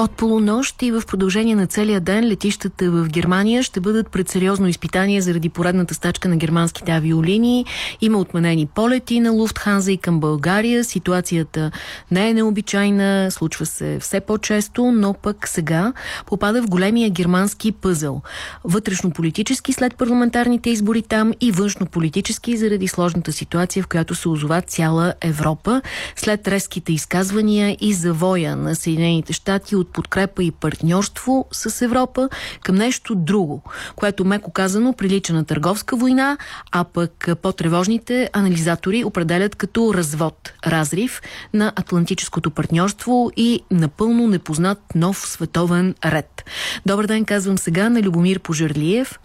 От полунощ и в продължение на целия ден летищата в Германия ще бъдат пред сериозно изпитание заради поредната стачка на германските авиолинии. Има отменени полети на Луфтханза и към България. Ситуацията не е необичайна, случва се все по-често, но пък сега попада в големия германски пъзъл. Вътрешно-политически след парламентарните избори там и външно-политически заради сложната ситуация, в която се озова цяла Европа. След резките изказвания и завоя на Съединените щати от подкрепа и партньорство с Европа към нещо друго, което меко казано прилича на търговска война, а пък по-тревожните анализатори определят като развод, разрив на Атлантическото партньорство и напълно непознат нов световен ред. Добър ден, казвам сега на Любомир Пожарлиев,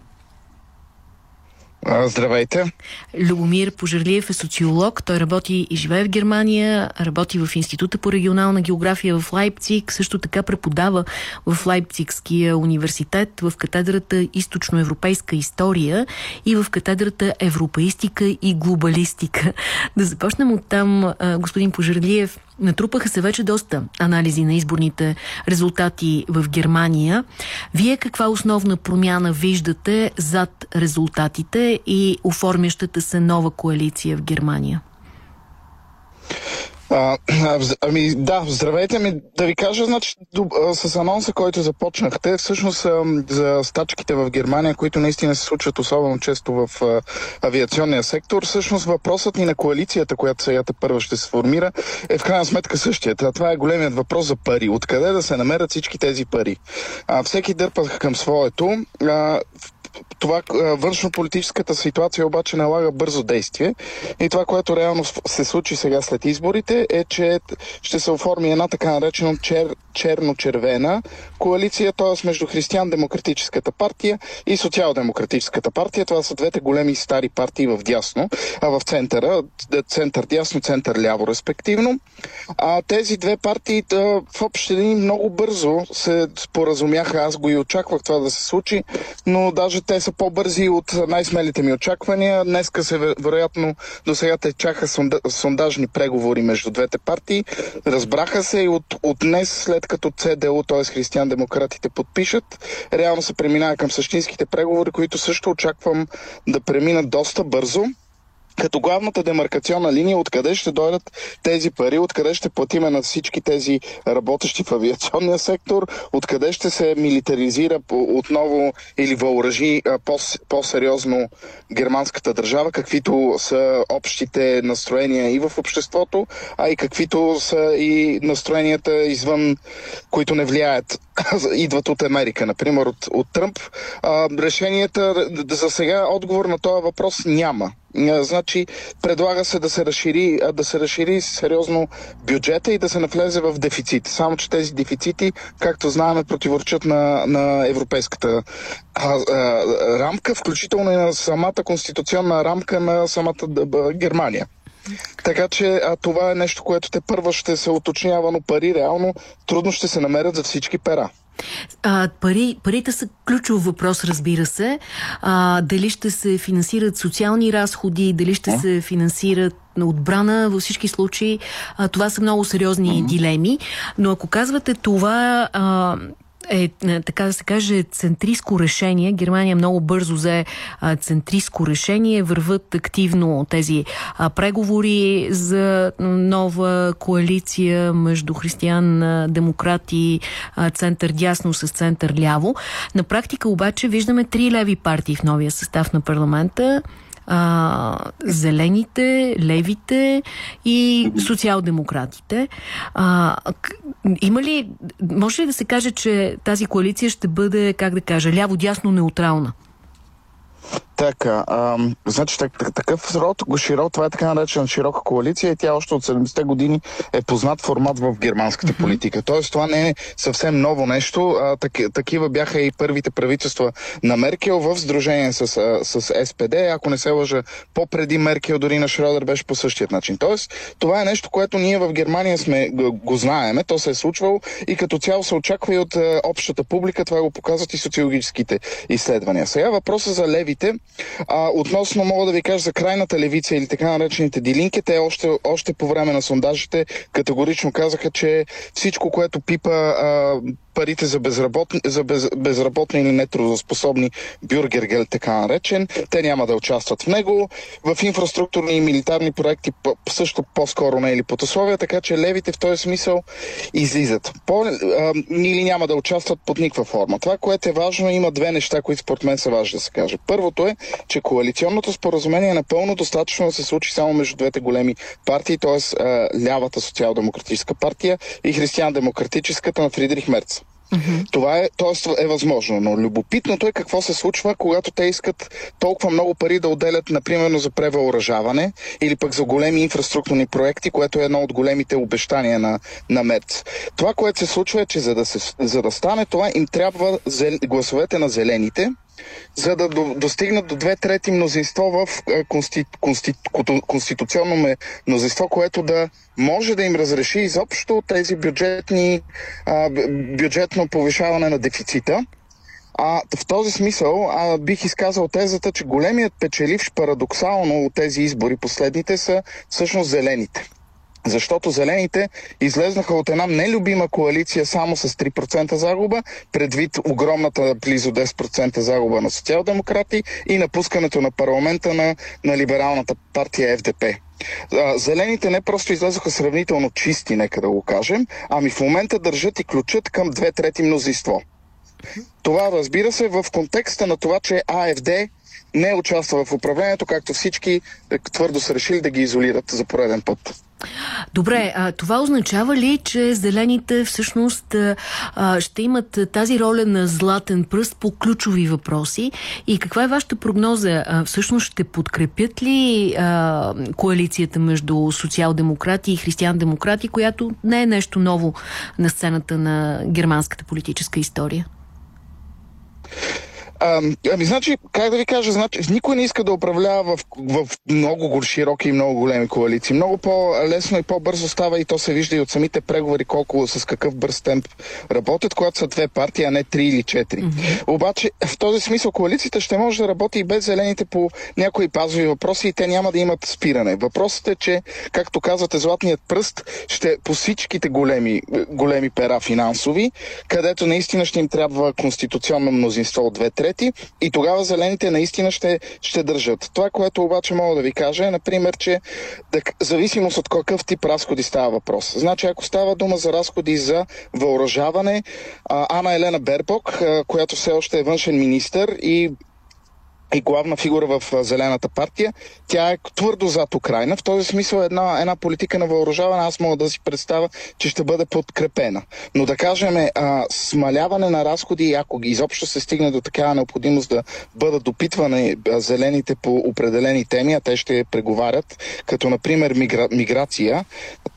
Здравейте. Любомир Пожарлиев е социолог. Той работи и живее в Германия, работи в Института по регионална география в Лайпциг, също така преподава в Лайпцигския университет в катедрата Източноевропейска история и в катедрата Европеистика и глобалистика. Да започнем от там, господин Пожарлиев. Натрупаха се вече доста анализи на изборните резултати в Германия. Вие каква основна промяна виждате зад резултатите и оформящата се нова коалиция в Германия? А, ами да, здравейте ми. Да ви кажа, значи, с анонса, който започнахте, всъщност за стачките в Германия, които наистина се случват особено често в авиационния сектор, всъщност въпросът ни на коалицията, която сега първа ще се формира, е в крайна сметка същия. Това е големият въпрос за пари. Откъде да се намерят всички тези пари? А, всеки дърпа към своето. А, това външно-политическата ситуация обаче налага бързо действие. И това, което реално се случи сега след изборите е, че ще се оформи една така наречена чер, черно-червена коалиция, т.е. между Християн-демократическата партия и Социал-демократическата партия. Това са двете големи стари партии в дясно, а в центъра, център-дясно, център-ляво респективно. А тези две партии да, в общи линии много бързо се споразумяха. Аз го и очаквах това да се случи, но даже те са по-бързи от най-смелите ми очаквания. Днеска се, вероятно, до сега те чаха сонда, сондажни преговори между двете партии. Разбраха се и от, от днес, след като ЦДУ, т.е. християн-демократите подпишат, реално се преминава към същинските преговори, които също очаквам да преминат доста бързо като главната демаркационна линия, откъде ще дойдат тези пари, откъде ще платиме на всички тези работещи в авиационния сектор, откъде ще се милитаризира отново или въоръжи по-сериозно германската държава, каквито са общите настроения и в обществото, а и каквито са и настроенията извън, които не влияят, идват от Америка, например от, от Тръмп. А, решенията за сега отговор на този въпрос няма. Значи, предлага се да се разшири, да се разшири сериозно бюджета и да се навлезе в дефицит. Само, че тези дефицити, както знаем, противоречат на, на европейската а, а, рамка, включително и на самата конституционна рамка на самата Германия. Така че а, това е нещо, което те първо ще се уточнява, но пари реално трудно ще се намерят за всички пера. А, пари, парите са ключов въпрос, разбира се. А, дали ще се финансират социални разходи, дали ще а? се финансират на отбрана, във всички случаи а, това са много сериозни mm -hmm. дилеми. Но ако казвате това... А, е, така да се каже, центристско решение. Германия много бързо взе центристско решение. Върват активно тези преговори за нова коалиция между християн-демократи, център-дясно с център-ляво. На практика обаче виждаме три леви партии в новия състав на парламента а, зелените, левите и социал-демократите. Има ли, може ли да се каже, че тази коалиция ще бъде, как да кажа, ляво-дясно неутрална? Така, а, значи так, такъв род, широк, това е така наречена широка коалиция и тя още от 70-те години е познат формат в германската mm-hmm. политика. Тоест това не е съвсем ново нещо. А, так, такива бяха и първите правителства на Меркел в сдружение с, с СПД. Ако не се лъжа, по-преди Меркел дори на Шродер беше по същия начин. Тоест това е нещо, което ние в Германия сме, го, го знаеме, то се е случвало и като цяло се очаква и от а, общата публика. Това го показват и социологическите изследвания. Сега въпроса за левите а, относно мога да ви кажа за крайната левица или така наречените дилинки, те още, още по време на сондажите категорично казаха, че всичко, което пипа а, парите за безработни, за без, безработни или нетрудоспособни бюргергел, така наречен. Те няма да участват в него. В инфраструктурни и милитарни проекти също по-скоро не е или под условия, така че левите в този смисъл излизат. По, а, или няма да участват под никаква форма. Това, което е важно, има две неща, които според мен са важни да се каже. Първото е, че коалиционното споразумение е напълно достатъчно да се случи само между двете големи партии, т.е. лявата социал-демократическа партия и християн-демократическата на Фридрих Мерц. Mm-hmm. Това е, т.е. е възможно, но любопитното е какво се случва, когато те искат толкова много пари да отделят, например, за превъоръжаване или пък за големи инфраструктурни проекти, което е едно от големите обещания на, на МЕЦ. Това, което се случва е, че за да, се, за да стане това, им трябва зел... гласовете на зелените, за да до, достигнат до две трети мнозинство в консти, консти, конституционно мнозинство, което да може да им разреши изобщо тези бюджетни, а, бюджетно повишаване на дефицита. А в този смисъл а, бих изказал тезата, че големият печеливш парадоксално от тези избори последните са всъщност зелените. Защото зелените излезнаха от една нелюбима коалиция само с 3% загуба, предвид огромната близо 10% загуба на социал-демократи и напускането на парламента на, на либералната партия ФДП. Зелените не просто излезоха сравнително чисти, нека да го кажем, ами в момента държат и ключат към две трети мнозинство. Това разбира се в контекста на това, че АФД не участва в управлението, както всички твърдо са решили да ги изолират за пореден път. Добре, това означава ли, че зелените всъщност ще имат тази роля на златен пръст по ключови въпроси? И каква е вашата прогноза? Всъщност ще подкрепят ли коалицията между социал-демократи и християн-демократи, която не е нещо ново на сцената на германската политическа история? А, ами, значи, как да ви кажа, значи, никой не иска да управлява в, в много широки и много големи коалиции. Много по-лесно и по-бързо става и то се вижда и от самите преговори колко с какъв бърз темп работят, когато са две партии, а не три или четири. Mm-hmm. Обаче, в този смисъл коалицията ще може да работи и без зелените по някои базови въпроси и те няма да имат спиране. Въпросът е, че, както казвате, златният пръст ще по всичките големи, големи пера финансови, където наистина ще им трябва конституционно мнозинство от две трети и тогава зелените наистина ще, ще държат. Това, което обаче мога да ви кажа е, например, че да, зависимост от какъв тип разходи става въпрос. Значи, ако става дума за разходи за въоръжаване, Ана Елена Бербок, която все още е външен министр и и главна фигура в Зелената партия. Тя е твърдо зад Украина. В този смисъл една, една политика на въоръжаване аз мога да си представя, че ще бъде подкрепена. Но да кажем, а, смаляване на разходи, ако изобщо се стигне до такава необходимост да бъдат допитвани зелените по определени теми, а те ще преговарят, като например мигра, миграция.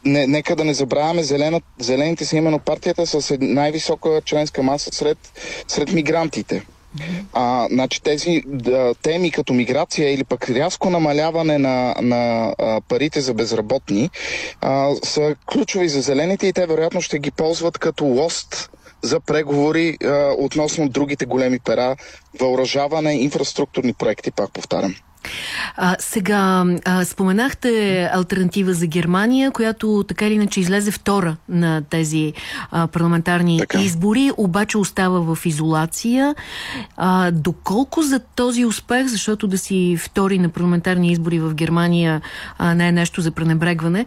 Не, нека да не забравяме, зелена, зелените са именно партията с най-висока членска маса сред, сред мигрантите. А, значи тези да, теми като миграция или пък рязко намаляване на, на а, парите за безработни а, са ключови за зелените и те вероятно ще ги ползват като лост за преговори а, относно другите големи пера, въоръжаване, инфраструктурни проекти, пак повтарям. А, сега, а, споменахте альтернатива за Германия, която така или иначе излезе втора на тези а, парламентарни така. избори, обаче остава в изолация. А, доколко за този успех, защото да си втори на парламентарни избори в Германия а, не е нещо за пренебрегване,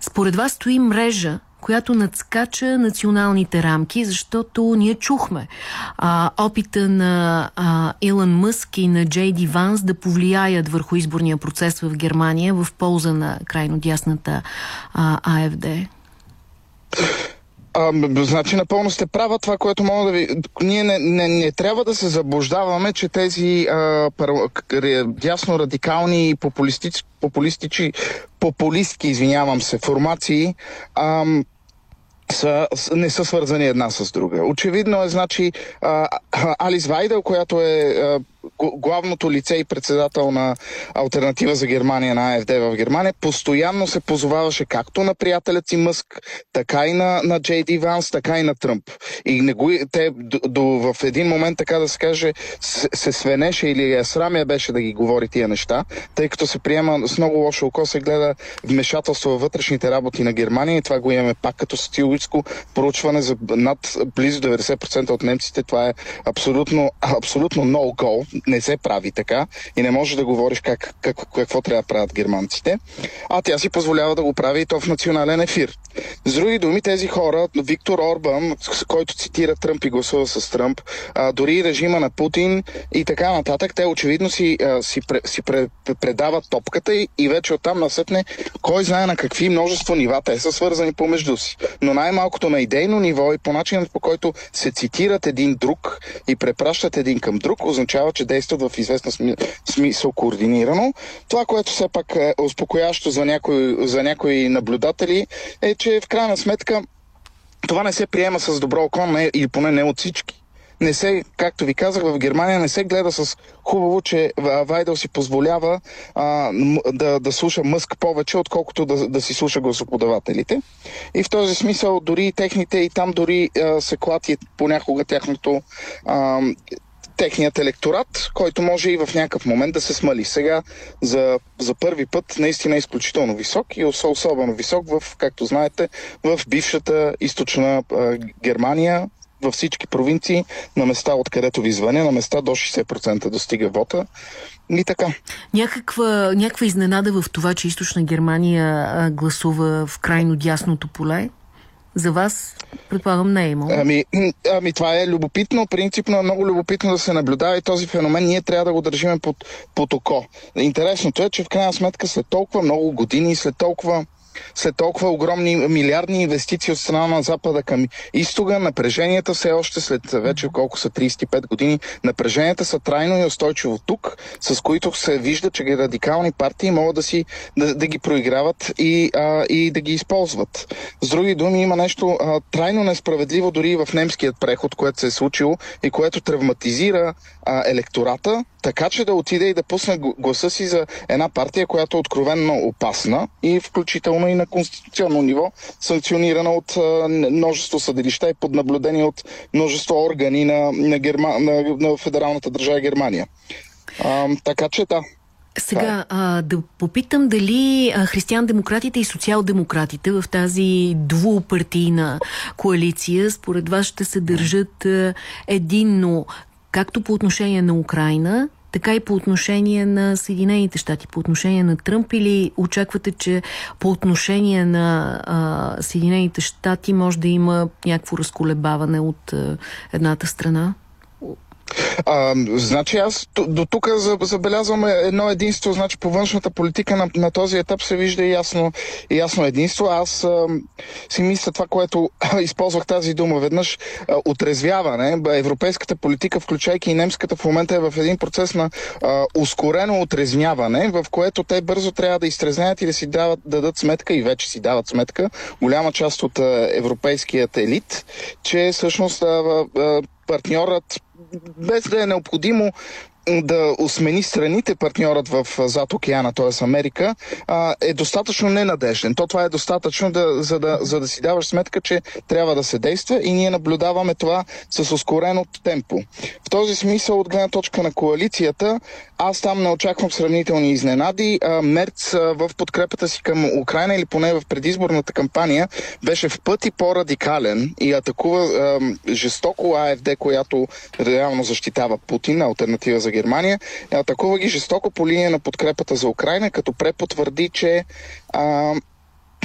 според вас стои мрежа която надскача националните рамки, защото ние чухме а, опита на а, Илон Мъск и на Джей Ди Ванс да повлияят върху изборния процес в Германия в полза на крайно дясната АФД. А, значи напълно сте права това, което мога да ви... Ние не, не, не трябва да се заблуждаваме, че тези дясно радикални и популистичи, популистки, извинявам се, формации а, са, не са свързани една с друга. Очевидно е, значи, а, Алис Вайдел, която е а, главното лице и председател на Альтернатива за Германия на АФД в Германия, постоянно се позоваваше както на приятелят си Мъск, така и на, на Джей Ди Ванс, така и на Тръмп. И не го, те до, до, в един момент, така да се каже, се, се свенеше или е срамя беше да ги говори тия неща, тъй като се приема с много лошо око, се гледа вмешателство във вътрешните работи на Германия и това го имаме пак като социологическо проучване за над близо 90% от немците. Това е абсолютно, абсолютно no go. Не се прави така и не можеш да говориш как, как, какво трябва да правят германците. А тя си позволява да го прави и то в национален ефир. С други думи, тези хора, Виктор Орбан, който цитира Тръмп и гласува с Тръмп, а, дори режима на Путин и така нататък, те очевидно си, а, си, пре, си пре, предават топката и, и вече оттам насетне кой знае на какви множество нива те са свързани помежду си. Но най-малкото на идейно ниво и по начинът по който се цитират един друг и препращат един към друг, означава, че действат в известна смисъл координирано. Това, което все пак е успокоящо за някои, за някои наблюдатели е, че в крайна сметка това не се приема с добро око, не, или поне не от всички. Не се, както ви казах, в Германия не се гледа с хубаво, че Вайдел си позволява а, да, да слуша Мъск повече, отколкото да, да си слуша гласоподавателите. И в този смисъл дори и техните, и там дори а, се клати понякога тяхното а, техният електорат, който може и в някакъв момент да се смали. Сега за, за първи път наистина е изключително висок и особено висок в, както знаете, в бившата източна а, Германия, във всички провинции, на места откъдето ви звъня, на места до 60% достига вота. И така. Някаква, някаква изненада в това, че източна Германия гласува в крайно дясното поле? За вас, предполагам, не е имало. Ами, ами това е любопитно, принципно е много любопитно да се наблюдава и този феномен ние трябва да го държиме под, под око. Интересното е, че в крайна сметка след толкова много години, след толкова след толкова огромни милиардни инвестиции от страна на Запада към изтога, напреженията все още след вече колко са 35 години, напреженията са трайно и устойчиво тук, с които се вижда, че радикални партии могат да, си, да, да ги проиграват и, а, и да ги използват. С други думи, има нещо а, трайно несправедливо дори и в немският преход, което се е случило и което травматизира а, електората, така че да отиде и да пусне гласа си за една партия, която е откровенно опасна и включително и на конституционно ниво, санкционирана от множество съдилища и под наблюдение от множество органи на, на, Герма, на, на федералната държава Германия. А, така че да, сега а, да попитам дали християн-демократите и социал-демократите в тази двупартийна коалиция според вас ще се държат единно както по отношение на Украина, така и по отношение на Съединените щати, по отношение на Тръмп или очаквате, че по отношение на а, Съединените щати може да има някакво разколебаване от а, едната страна? А, значи аз до тук забелязвам едно единство, значи по външната политика на, на този етап се вижда ясно, ясно единство. Аз а, си мисля това, което използвах тази дума веднъж, а, отрезвяване. Европейската политика, включайки и немската, в момента е в един процес на а, ускорено отрезвяване, в което те бързо трябва да изтрезняят и да си дават, дадат сметка и вече си дават сметка, голяма част от а, европейският елит, че всъщност а, а, партньорът без да е необходимо да осмени страните партньорът в зад океана, т.е. Америка, е достатъчно ненадежден. То това е достатъчно, да, за, да, за да си даваш сметка, че трябва да се действа и ние наблюдаваме това с ускорено темпо. В този смисъл, от гледна точка на коалицията, аз там не очаквам сравнителни изненади. Мерц в подкрепата си към Украина или поне в предизборната кампания беше в пъти по-радикален и атакува жестоко АФД, която реално защитава Путин, альтернатива за Германия. Атакува ги жестоко по линия на подкрепата за Украина, като препотвърди, че а,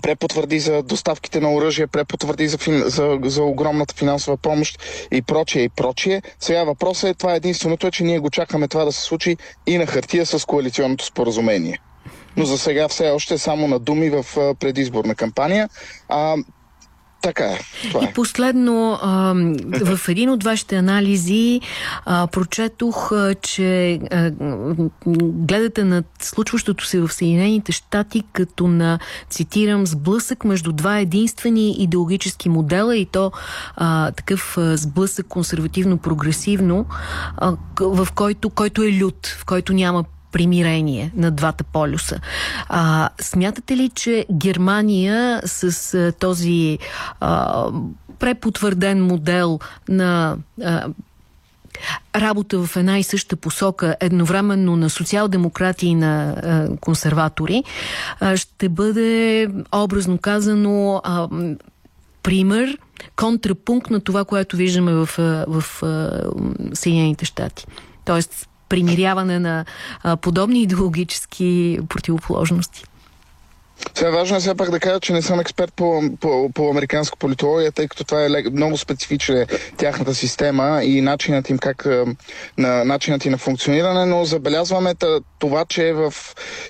препотвърди за доставките на оръжие, препотвърди за, фин... за, за огромната финансова помощ и прочие и прочие. Сега въпросът е, това е единственото, е, че ние го чакаме това да се случи и на хартия с коалиционното споразумение. Но за сега все още само на думи в предизборна кампания. А, Така е. Това е. И последно, а, в един от вашите анализи а, прочетох, а, че а, гледате на случващото се в Съединените щати като на, цитирам, сблъсък между два единствени идеологически модела и то а, такъв а, сблъсък консервативно-прогресивно, в който, който е лют, в който няма примирение на двата полюса. А, смятате ли, че Германия с а, този а, препотвърден модел на а, работа в една и съща посока, едновременно на социал-демократи и на а, консерватори, а, ще бъде, образно казано, а, пример, контрапункт на това, което виждаме в, в, в Съединените щати. Тоест, примиряване на подобни идеологически противоположности. Сега важно е все пак да кажа, че не съм експерт по, по, по американска политология, тъй като това е много специфична е тяхната система и начинът им как на начинът им на функциониране, но забелязваме това, че е в,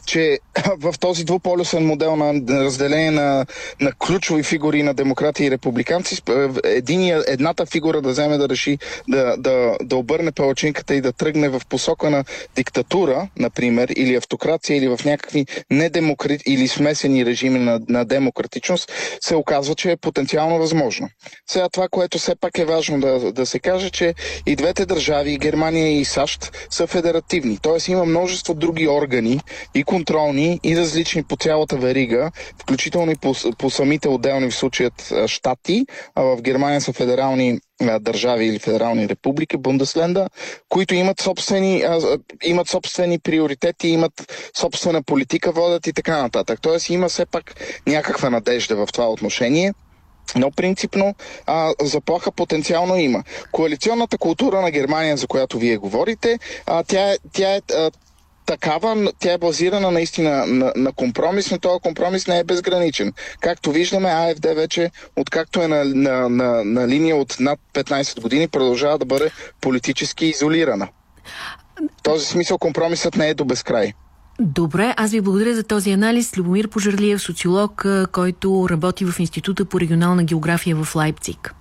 че в този двуполюсен модел на разделение на, на ключови фигури на демократи и републиканци, единия, едната фигура да вземе да реши да, да, да обърне палачинката и да тръгне в посока на диктатура, например, или автокрация, или в някакви недемократи или смесени смесени режими на, на демократичност, се оказва, че е потенциално възможно. Сега това, което все пак е важно да, да се каже, че и двете държави, Германия и САЩ, са федеративни. Тоест има множество други органи и контролни и различни по цялата верига, включително и по, по самите отделни в случаят щати, а в Германия са федерални държави или федерални републики, Бундесленда, които имат собствени, имат собствени приоритети, имат собствена политика, водят и така нататък. Тоест има все пак някаква надежда в това отношение. Но принципно а, заплаха потенциално има. Коалиционната култура на Германия, за която вие говорите, а, тя, е, тя е а, такава, тя е базирана наистина на, на компромис, но този компромис не е безграничен. Както виждаме, АФД вече, откакто е на, на, на, на линия от над 15 години, продължава да бъде политически изолирана. В този смисъл компромисът не е до безкрай. Добре, аз ви благодаря за този анализ. Любомир Пожарлиев, социолог, който работи в Института по регионална география в Лайпциг.